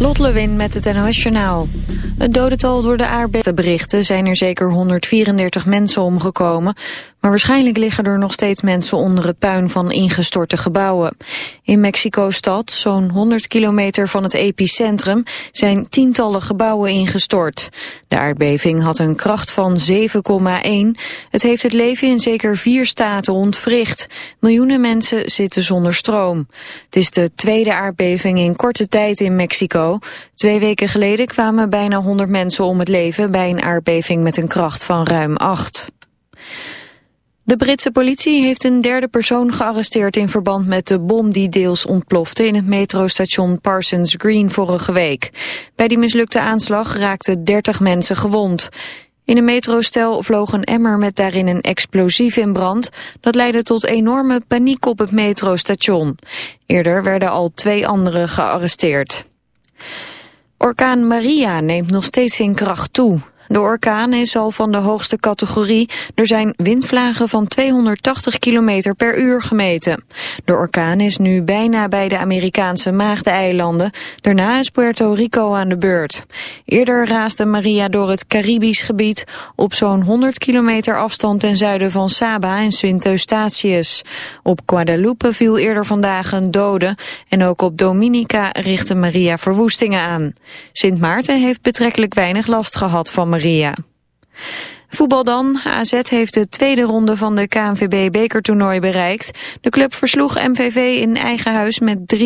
Lot Lewin met het NOS Journaal. Het dodental door de aardbeving berichten zijn er zeker 134 mensen omgekomen, maar waarschijnlijk liggen er nog steeds mensen onder het puin van ingestorte gebouwen. In Mexico-stad, zo'n 100 kilometer van het epicentrum, zijn tientallen gebouwen ingestort. De aardbeving had een kracht van 7,1. Het heeft het leven in zeker vier staten ontwricht. Miljoenen mensen zitten zonder stroom. Het is de tweede aardbeving in korte tijd in Mexico. Twee weken geleden kwamen bijna 100 mensen om het leven bij een aardbeving met een kracht van ruim 8. De Britse politie heeft een derde persoon gearresteerd in verband met de bom die deels ontplofte in het metrostation Parsons Green vorige week. Bij die mislukte aanslag raakten 30 mensen gewond. In een metrostel vloog een emmer met daarin een explosief in brand. Dat leidde tot enorme paniek op het metrostation. Eerder werden al twee anderen gearresteerd. Orkaan Maria neemt nog steeds in kracht toe. De orkaan is al van de hoogste categorie. Er zijn windvlagen van 280 km per uur gemeten. De orkaan is nu bijna bij de Amerikaanse Maagdeneilanden. Daarna is Puerto Rico aan de beurt. Eerder raasde Maria door het Caribisch gebied... op zo'n 100 kilometer afstand ten zuiden van Saba en Sint Eustatius. Op Guadalupe viel eerder vandaag een dode... en ook op Dominica richtte Maria verwoestingen aan. Sint Maarten heeft betrekkelijk weinig last gehad van Maria. Voetbal dan. AZ heeft de tweede ronde van de KNVB-bekertoernooi bereikt. De club versloeg MVV in eigen huis met 3-2.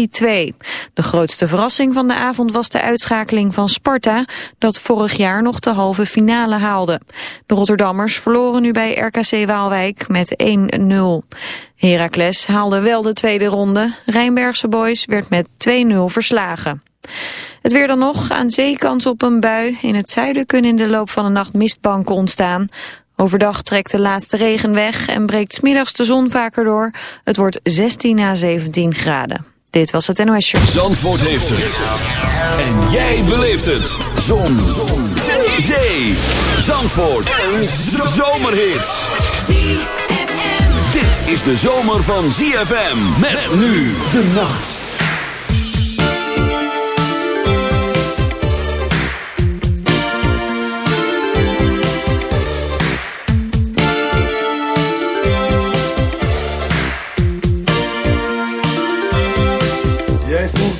De grootste verrassing van de avond was de uitschakeling van Sparta... dat vorig jaar nog de halve finale haalde. De Rotterdammers verloren nu bij RKC Waalwijk met 1-0. Heracles haalde wel de tweede ronde. Rijnbergse Boys werd met 2-0 verslagen. Het weer dan nog, aan zee kans op een bui. In het zuiden kunnen in de loop van de nacht mistbanken ontstaan. Overdag trekt de laatste regen weg en breekt smiddags de zon vaker door. Het wordt 16 à 17 graden. Dit was het NOS Show. Zandvoort heeft het. En jij beleeft het. Zon. zon. Zee. Zandvoort. Een zomerhit. Dit is de zomer van ZFM. Met nu de nacht.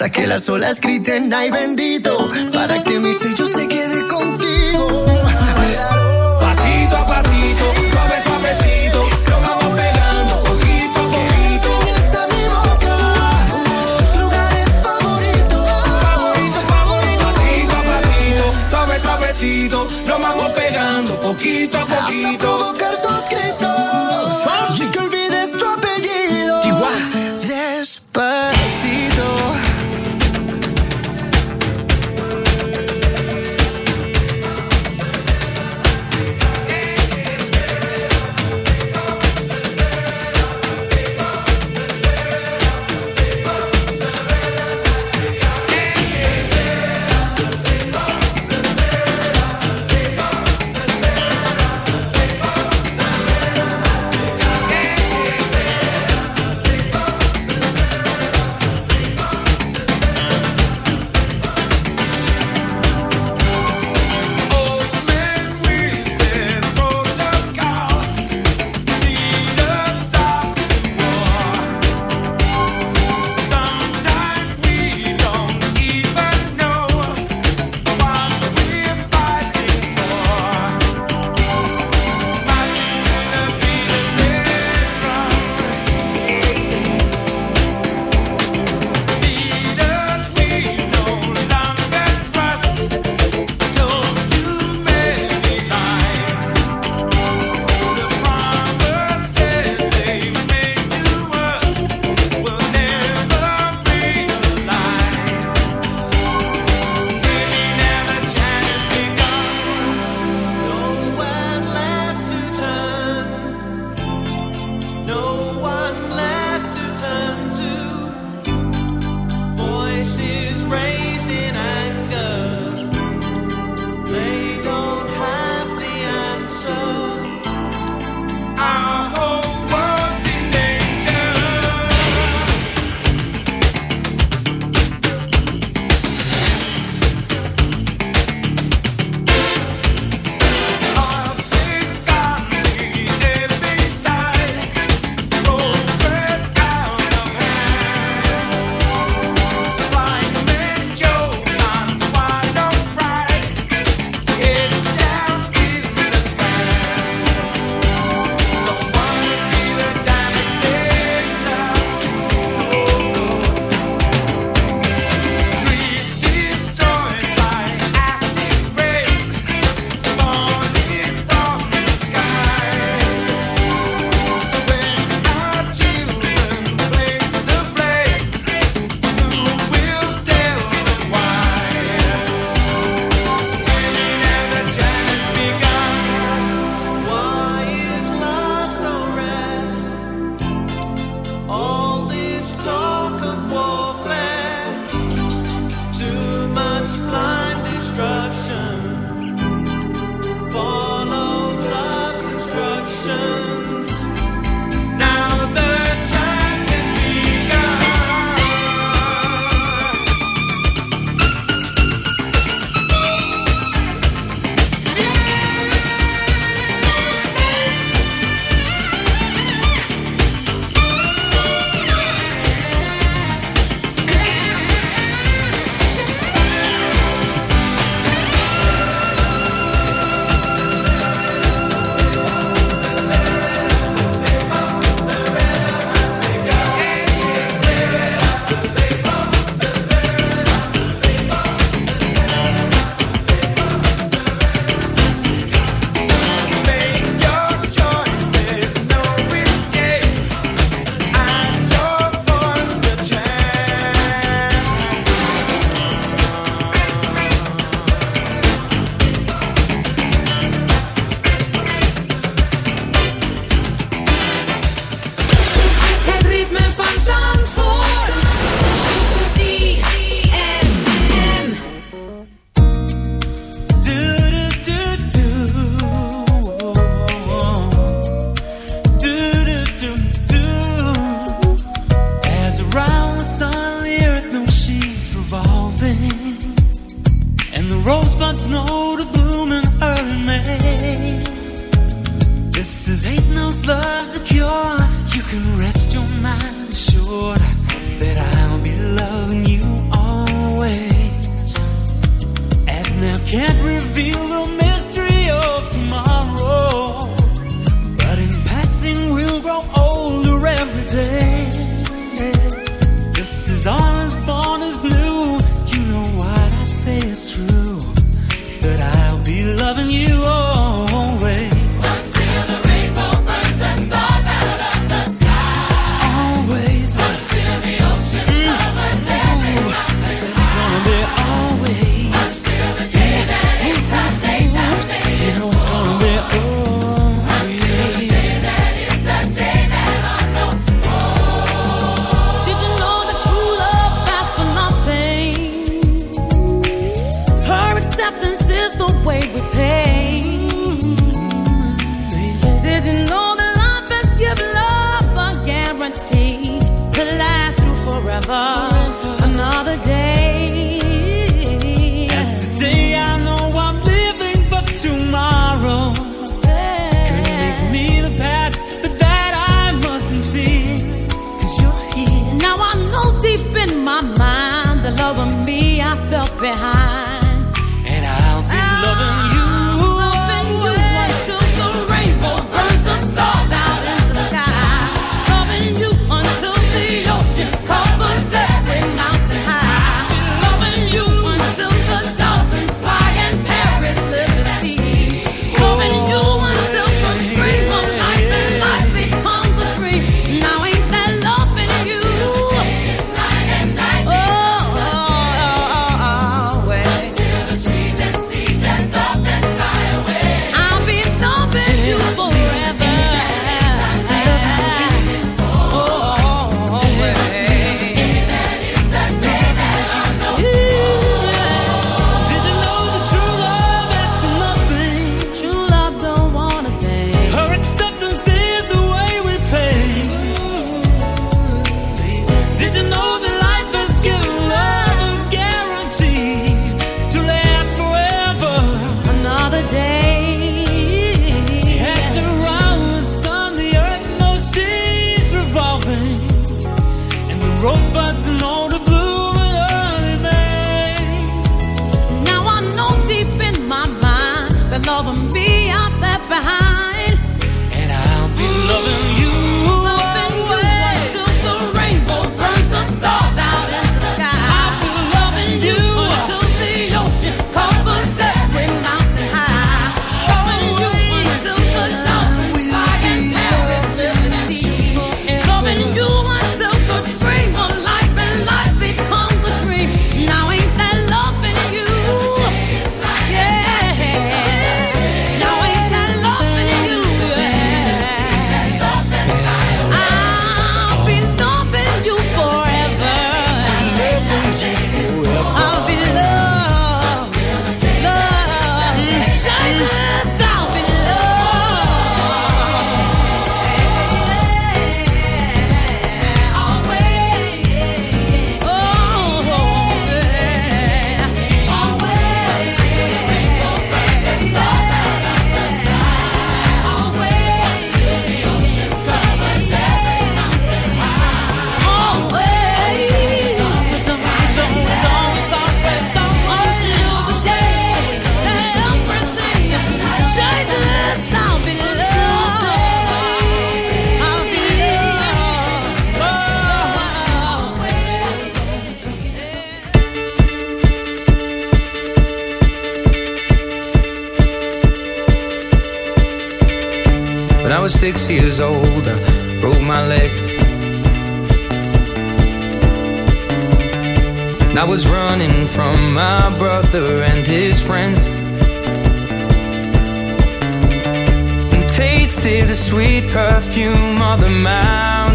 hasta que las olas griten ay bendito para que mi sello se quede contigo. Pasito a pasito, suave, suavecito, nos vamos pegando poquito a poquito. Enseñas a mi boca tus lugares favoritos. Favorito, favorito, pasito a pasito, suave, suavecito, nos vamos pegando poquito.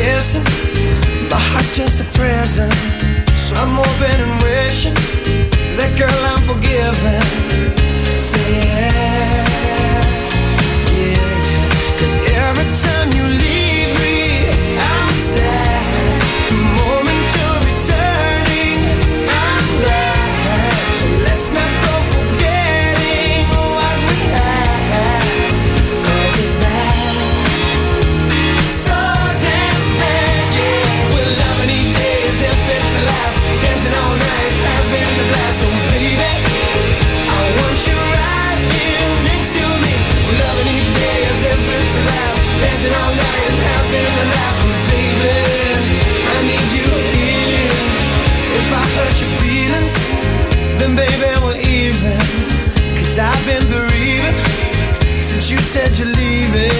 kissing. My heart's just a prison. So I'm hoping and wishing that girl I'm forgiving. Baby.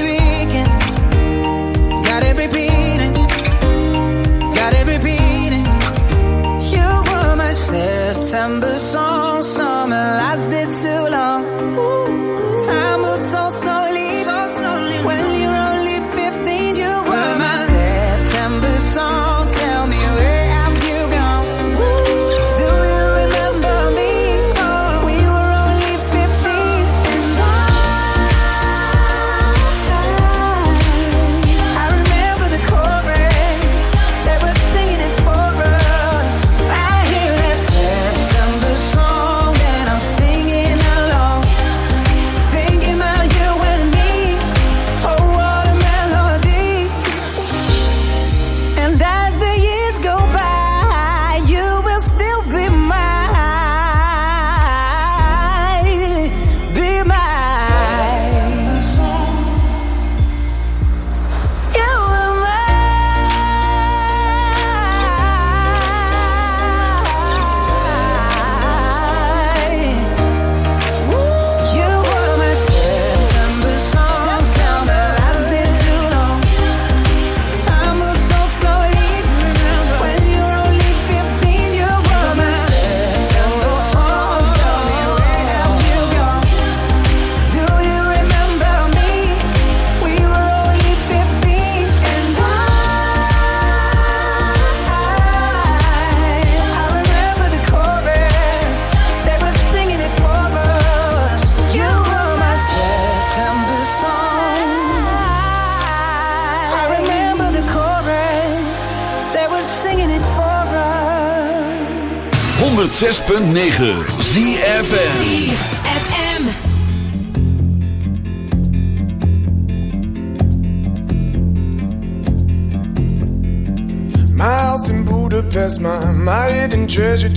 September song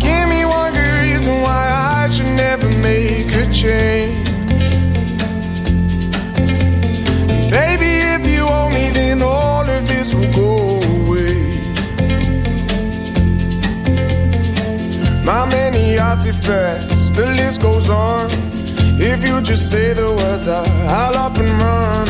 Give me one good reason why I should never make a change. Baby, if you me, then all of this will go away. My many artifacts, the list goes on. If you just say the words, I, I'll up and run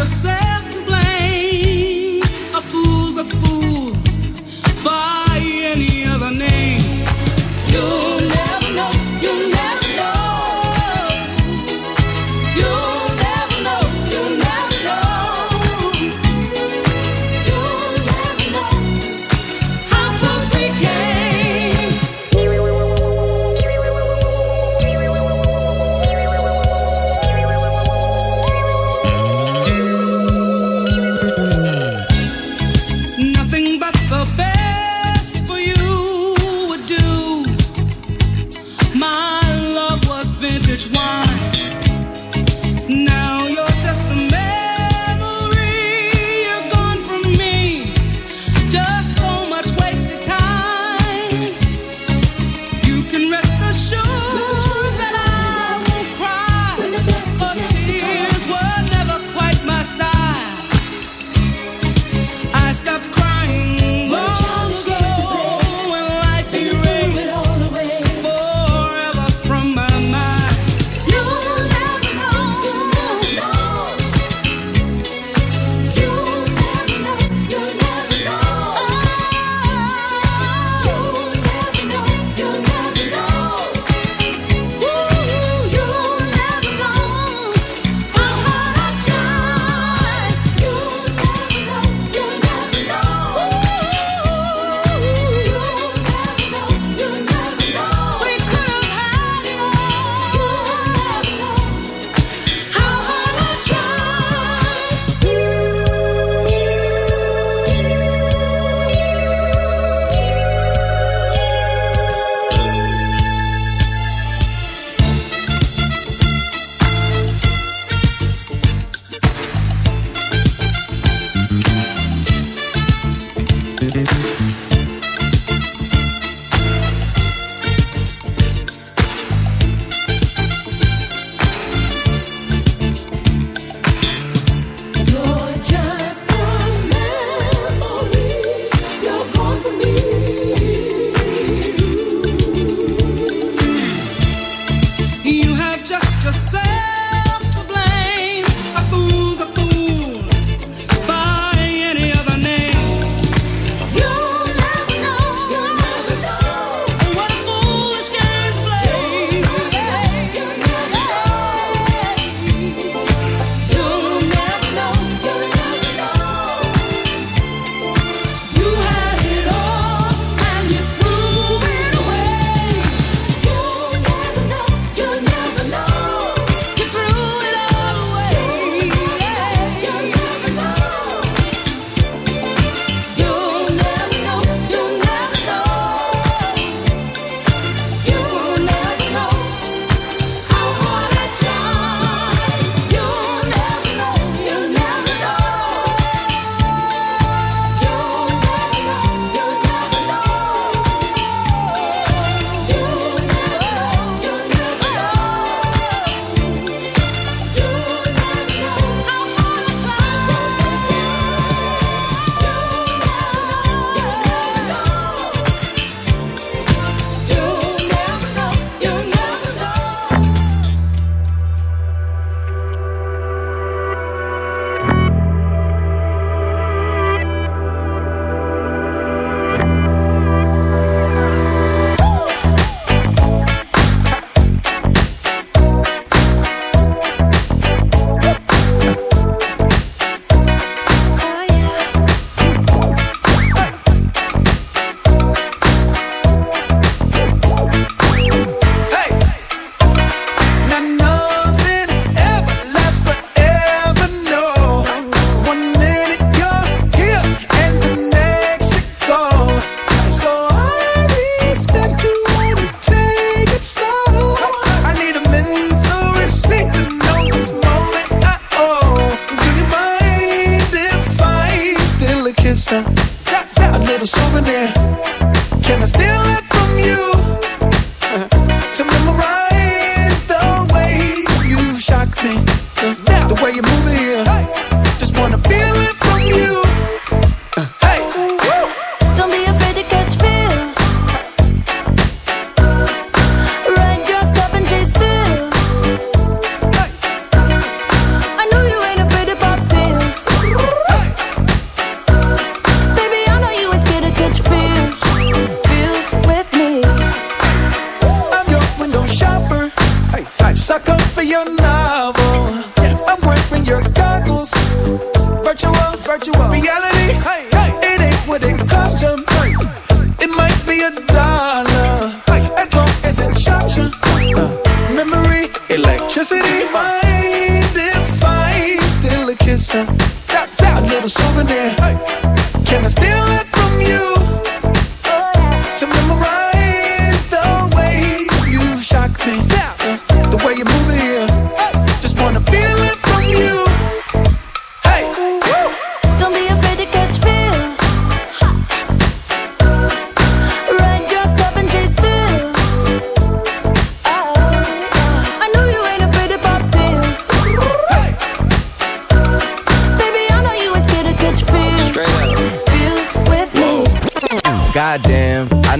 yourself